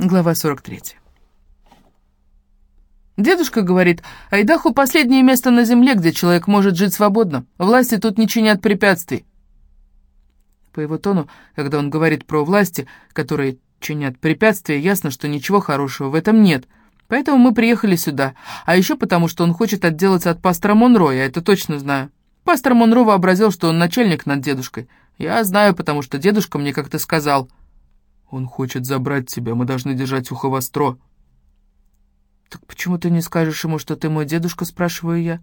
Глава 43. Дедушка говорит, Айдаху — последнее место на земле, где человек может жить свободно. Власти тут не чинят препятствий. По его тону, когда он говорит про власти, которые чинят препятствия, ясно, что ничего хорошего в этом нет. Поэтому мы приехали сюда. А еще потому, что он хочет отделаться от пастора Монро, я это точно знаю. Пастор Монро вообразил, что он начальник над дедушкой. Я знаю, потому что дедушка мне как-то сказал. «Он хочет забрать тебя, мы должны держать ухо востро». «Так почему ты не скажешь ему, что ты мой дедушка?» — спрашиваю я.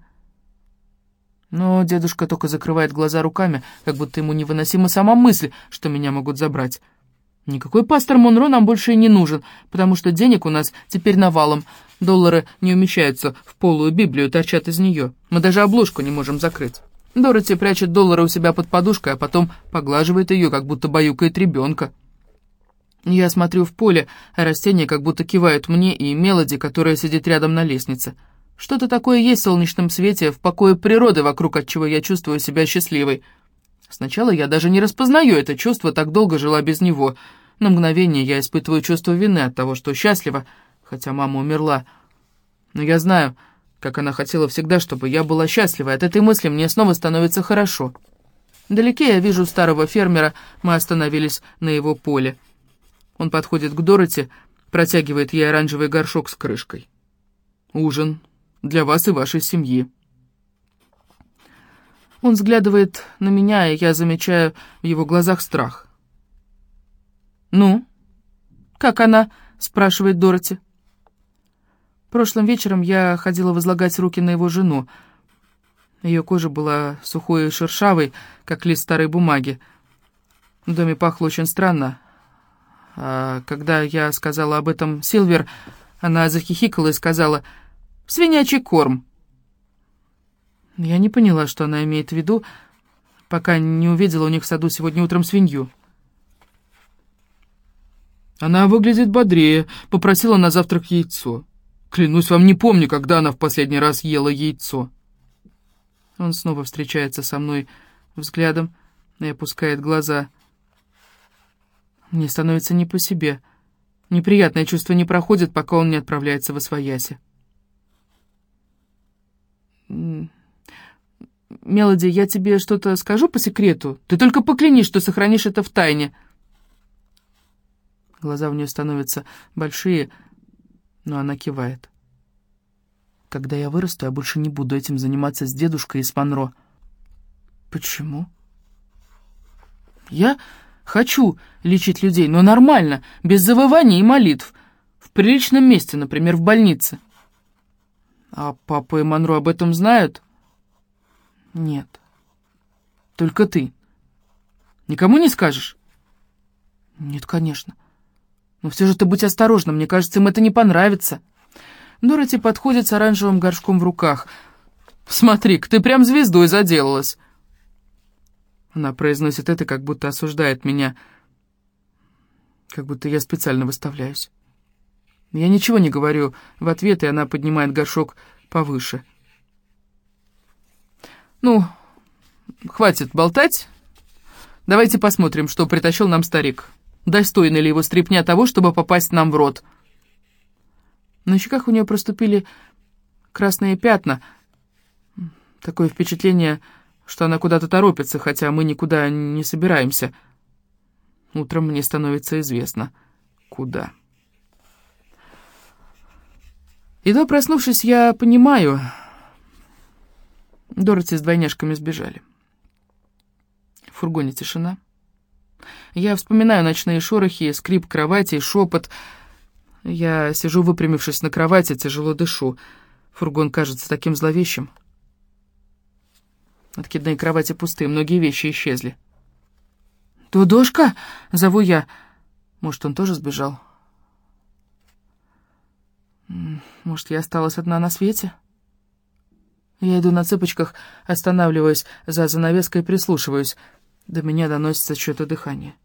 Но дедушка только закрывает глаза руками, как будто ему невыносима сама мысль, что меня могут забрать. Никакой пастор Монро нам больше и не нужен, потому что денег у нас теперь навалом. Доллары не умещаются в полую Библию, торчат из нее. Мы даже обложку не можем закрыть. Дороти прячет доллары у себя под подушкой, а потом поглаживает ее, как будто баюкает ребенка. Я смотрю в поле, а растения как будто кивают мне и Мелоди, которая сидит рядом на лестнице. Что-то такое есть в солнечном свете, в покое природы, вокруг от чего я чувствую себя счастливой. Сначала я даже не распознаю это чувство, так долго жила без него. На мгновение я испытываю чувство вины от того, что счастлива, хотя мама умерла. Но я знаю, как она хотела всегда, чтобы я была счастлива, от этой мысли мне снова становится хорошо. Вдалеке я вижу старого фермера, мы остановились на его поле. Он подходит к Дороти, протягивает ей оранжевый горшок с крышкой. «Ужин для вас и вашей семьи». Он взглядывает на меня, и я замечаю в его глазах страх. «Ну, как она?» — спрашивает Дороти. Прошлым вечером я ходила возлагать руки на его жену. Ее кожа была сухой и шершавой, как лист старой бумаги. В доме пахло очень странно, а когда я сказала об этом Силвер, она захихикала и сказала «свинячий корм». Я не поняла, что она имеет в виду, пока не увидела у них в саду сегодня утром свинью. Она выглядит бодрее, попросила на завтрак яйцо. Клянусь вам, не помню, когда она в последний раз ела яйцо. Он снова встречается со мной взглядом и опускает глаза — мне становится не по себе. Неприятное чувство не проходит, пока он не отправляется в освояси. «Мелоди, я тебе что-то скажу по секрету? Ты только поклянись, что сохранишь это в тайне». Глаза у нее становятся большие, но она кивает. «Когда я вырасту, я больше не буду этим заниматься с дедушкой из Монро». «Почему?» «Я Хочу лечить людей, но нормально, без завываний и молитв. В приличном месте, например, в больнице. А папа и Монро об этом знают? Нет. Только ты. Никому не скажешь? Нет, конечно. Но все же ты будь осторожна, мне кажется, им это не понравится. Дороти подходит с оранжевым горшком в руках. Смотри-ка, ты прям звездой заделалась. Она произносит это, как будто осуждает меня, как будто я специально выставляюсь. Я ничего не говорю в ответ, и она поднимает горшок повыше. «Ну, хватит болтать. Давайте посмотрим, что притащил нам старик. Достойна ли его стряпня того, чтобы попасть нам в рот?» На щеках у нее проступили красные пятна. Такое впечатление, что она куда-то торопится, хотя мы никуда не собираемся. Утром мне становится известно, куда. Едва проснувшись, я понимаю... Дороти с двойняшками сбежали. В фургоне тишина. Я вспоминаю ночные шорохи, скрип кровати, шепот. Я сижу, выпрямившись на кровати, тяжело дышу. Фургон кажется таким зловещим. Откидные кровати пустые, многие вещи исчезли. «Дудошка!» — зову я. Может, он тоже сбежал? Может, я осталась одна на свете? Я иду на цыпочках, останавливаюсь за занавеской и прислушиваюсь. До меня доносится чье-то дыхание.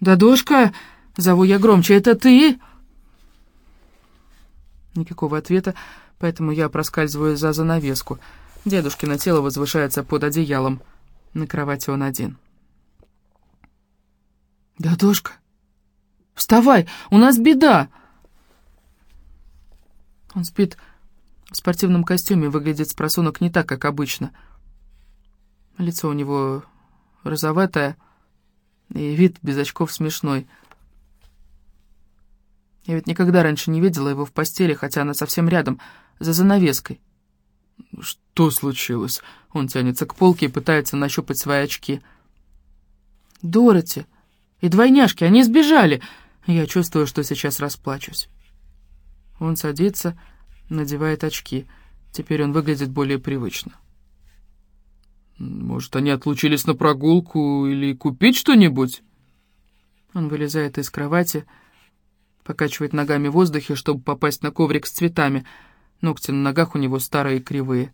«Дадошка!» — зову я громче. «Это ты?» Никакого ответа, поэтому я проскальзываю за занавеску — Дедушкино тело возвышается под одеялом. На кровати он один. «Дедушка, вставай, у нас беда!» Он спит в спортивном костюме, выглядит с просунок не так, как обычно. Лицо у него розоватое, и вид без очков смешной. Я ведь никогда раньше не видела его в постели, хотя она совсем рядом, за занавеской. «Что случилось?» Он тянется к полке и пытается нащупать свои очки. «Дороти и двойняшки, они сбежали!» Я чувствую, что сейчас расплачусь. Он садится, надевает очки. Теперь он выглядит более привычно. «Может, они отлучились на прогулку или купить что-нибудь?» Он вылезает из кровати, покачивает ногами в воздухе, чтобы попасть на коврик с цветами. Ногти на ногах у него старые и кривые.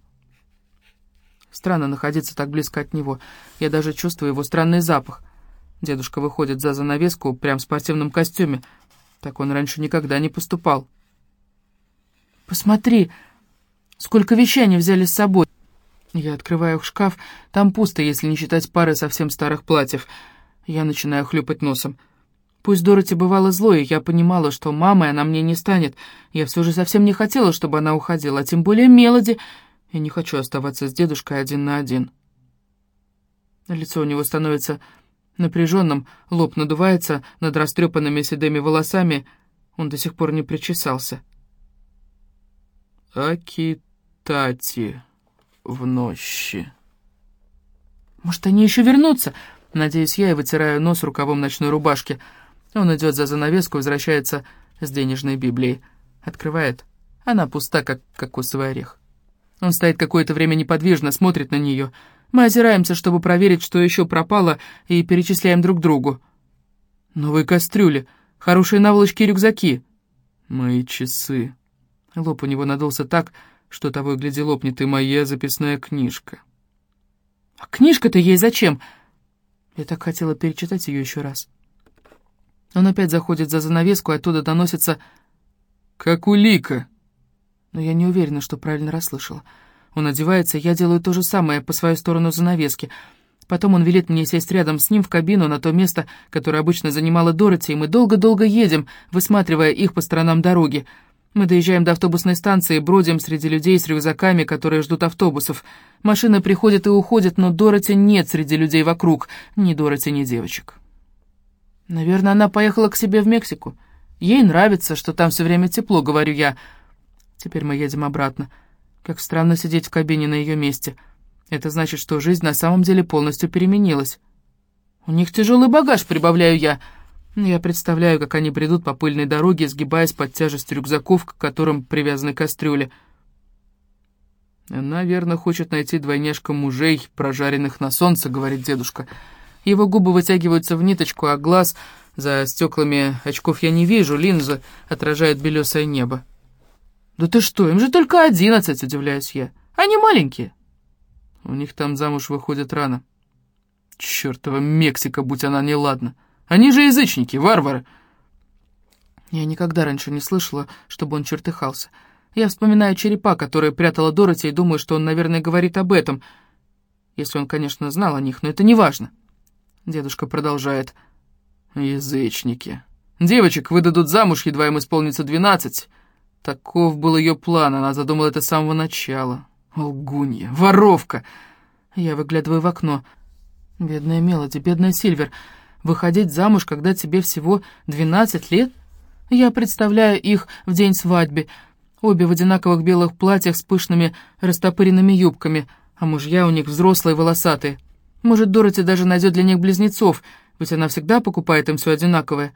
Странно находиться так близко от него. Я даже чувствую его странный запах. Дедушка выходит за занавеску прям в спортивном костюме. Так он раньше никогда не поступал. «Посмотри, сколько вещей они взяли с собой!» Я открываю шкаф. Там пусто, если не считать пары совсем старых платьев. Я начинаю хлюпать носом. Пусть Дороти бывала злой, я понимала, что мамой она мне не станет. Я все же совсем не хотела, чтобы она уходила, а тем более Мелоди. Я не хочу оставаться с дедушкой один на один. Лицо у него становится напряженным, лоб надувается над растрепанными седыми волосами. Он до сих пор не причесался. «Акитати в нощи». «Может, они еще вернутся?» Надеюсь я и вытираю нос рукавом ночной рубашки. Он идет за занавеску, возвращается с денежной Библией. Открывает. Она пуста, как кокосовый орех. Он стоит какое-то время неподвижно, смотрит на нее. Мы озираемся, чтобы проверить, что еще пропало, и перечисляем друг другу. Новые кастрюли, хорошие наволочки и рюкзаки. Мои часы. Лоб у него надулся так, что того и гляди лопнет и моя записная книжка. А книжка-то ей зачем? Я так хотела перечитать ее еще раз. Он опять заходит за занавеску, и оттуда доносится «Как улика!» Но я не уверена, что правильно расслышала. Он одевается, я делаю то же самое по свою сторону занавески. Потом он велит мне сесть рядом с ним в кабину на то место, которое обычно занимала Дороти, и мы долго-долго едем, высматривая их по сторонам дороги. Мы доезжаем до автобусной станции, бродим среди людей с рюкзаками, которые ждут автобусов. Машины приходят и уходят, но Дороти нет среди людей вокруг. Ни Дороти, ни девочек. Наверное, она поехала к себе в Мексику. Ей нравится, что там все время тепло, говорю я. Теперь мы едем обратно. Как странно сидеть в кабине на ее месте. Это значит, что жизнь на самом деле полностью переменилась. У них тяжелый багаж, прибавляю я. Я представляю, как они бредут по пыльной дороге, сгибаясь под тяжестью рюкзаков, к которым привязаны кастрюли. «Наверное, хочет найти двойняшка мужей, прожаренных на солнце», — говорит дедушка. Его губы вытягиваются в ниточку, а глаз за стеклами очков я не вижу, линзы отражают белесое небо. «Да ты что, им же только одиннадцать», — удивляюсь я. «Они маленькие». У них там замуж выходит рано. Чёртова Мексика, будь она неладна. Они же язычники, варвары!» Я никогда раньше не слышала, чтобы он чертыхался. Я вспоминаю черепа, которые прятала Дороти, и думаю, что он, наверное, говорит об этом. Если он, конечно, знал о них, но это не важно. Дедушка продолжает. «Язычники. Девочек выдадут замуж, едва им исполнится двенадцать. Таков был ее план, она задумала это с самого начала. Лгунья, воровка!» Я выглядываю в окно. Бедная Мелоди, бедная Сильвер. Выходить замуж, когда тебе всего 12 лет? Я представляю их в день свадьбы. Обе в одинаковых белых платьях с пышными растопыренными юбками, а мужья у них взрослые волосатые. Может, Дороти даже найдет для них близнецов, ведь она всегда покупает им все одинаковое.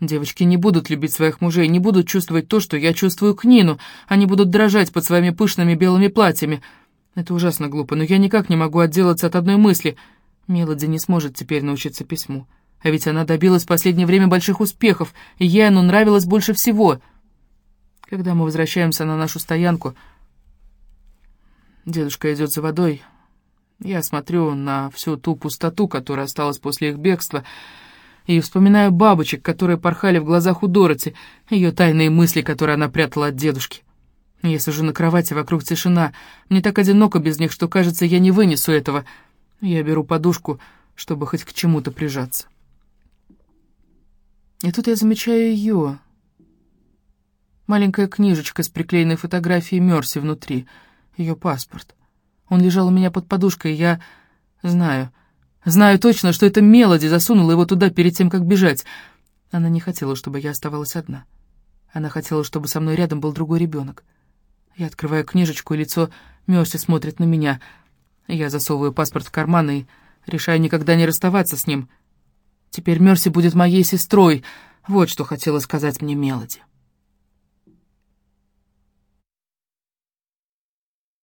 Девочки не будут любить своих мужей, не будут чувствовать то, что я чувствую к Нину. Они будут дрожать под своими пышными белыми платьями. Это ужасно глупо, но я никак не могу отделаться от одной мысли. Мелоди не сможет теперь научиться письму. А ведь она добилась в последнее время больших успехов, и ей оно нравилось больше всего. Когда мы возвращаемся на нашу стоянку, дедушка идет за водой. Я смотрю на всю ту пустоту, которая осталась после их бегства, и вспоминаю бабочек, которые порхали в глазах у Дороти, ее тайные мысли, которые она прятала от дедушки. Я сижу на кровати, вокруг тишина. Мне так одиноко без них, что, кажется, я не вынесу этого. Я беру подушку, чтобы хоть к чему-то прижаться. И тут я замечаю ее. Маленькая книжечка с приклеенной фотографией Мерси внутри. Ее паспорт. Он лежал у меня под подушкой, я знаю... Знаю точно, что это Мелоди засунула его туда перед тем, как бежать. Она не хотела, чтобы я оставалась одна. Она хотела, чтобы со мной рядом был другой ребенок. Я открываю книжечку, и лицо Мерси смотрит на меня. Я засовываю паспорт в карман и решаю никогда не расставаться с ним. Теперь Мерси будет моей сестрой. Вот что хотела сказать мне Мелоди.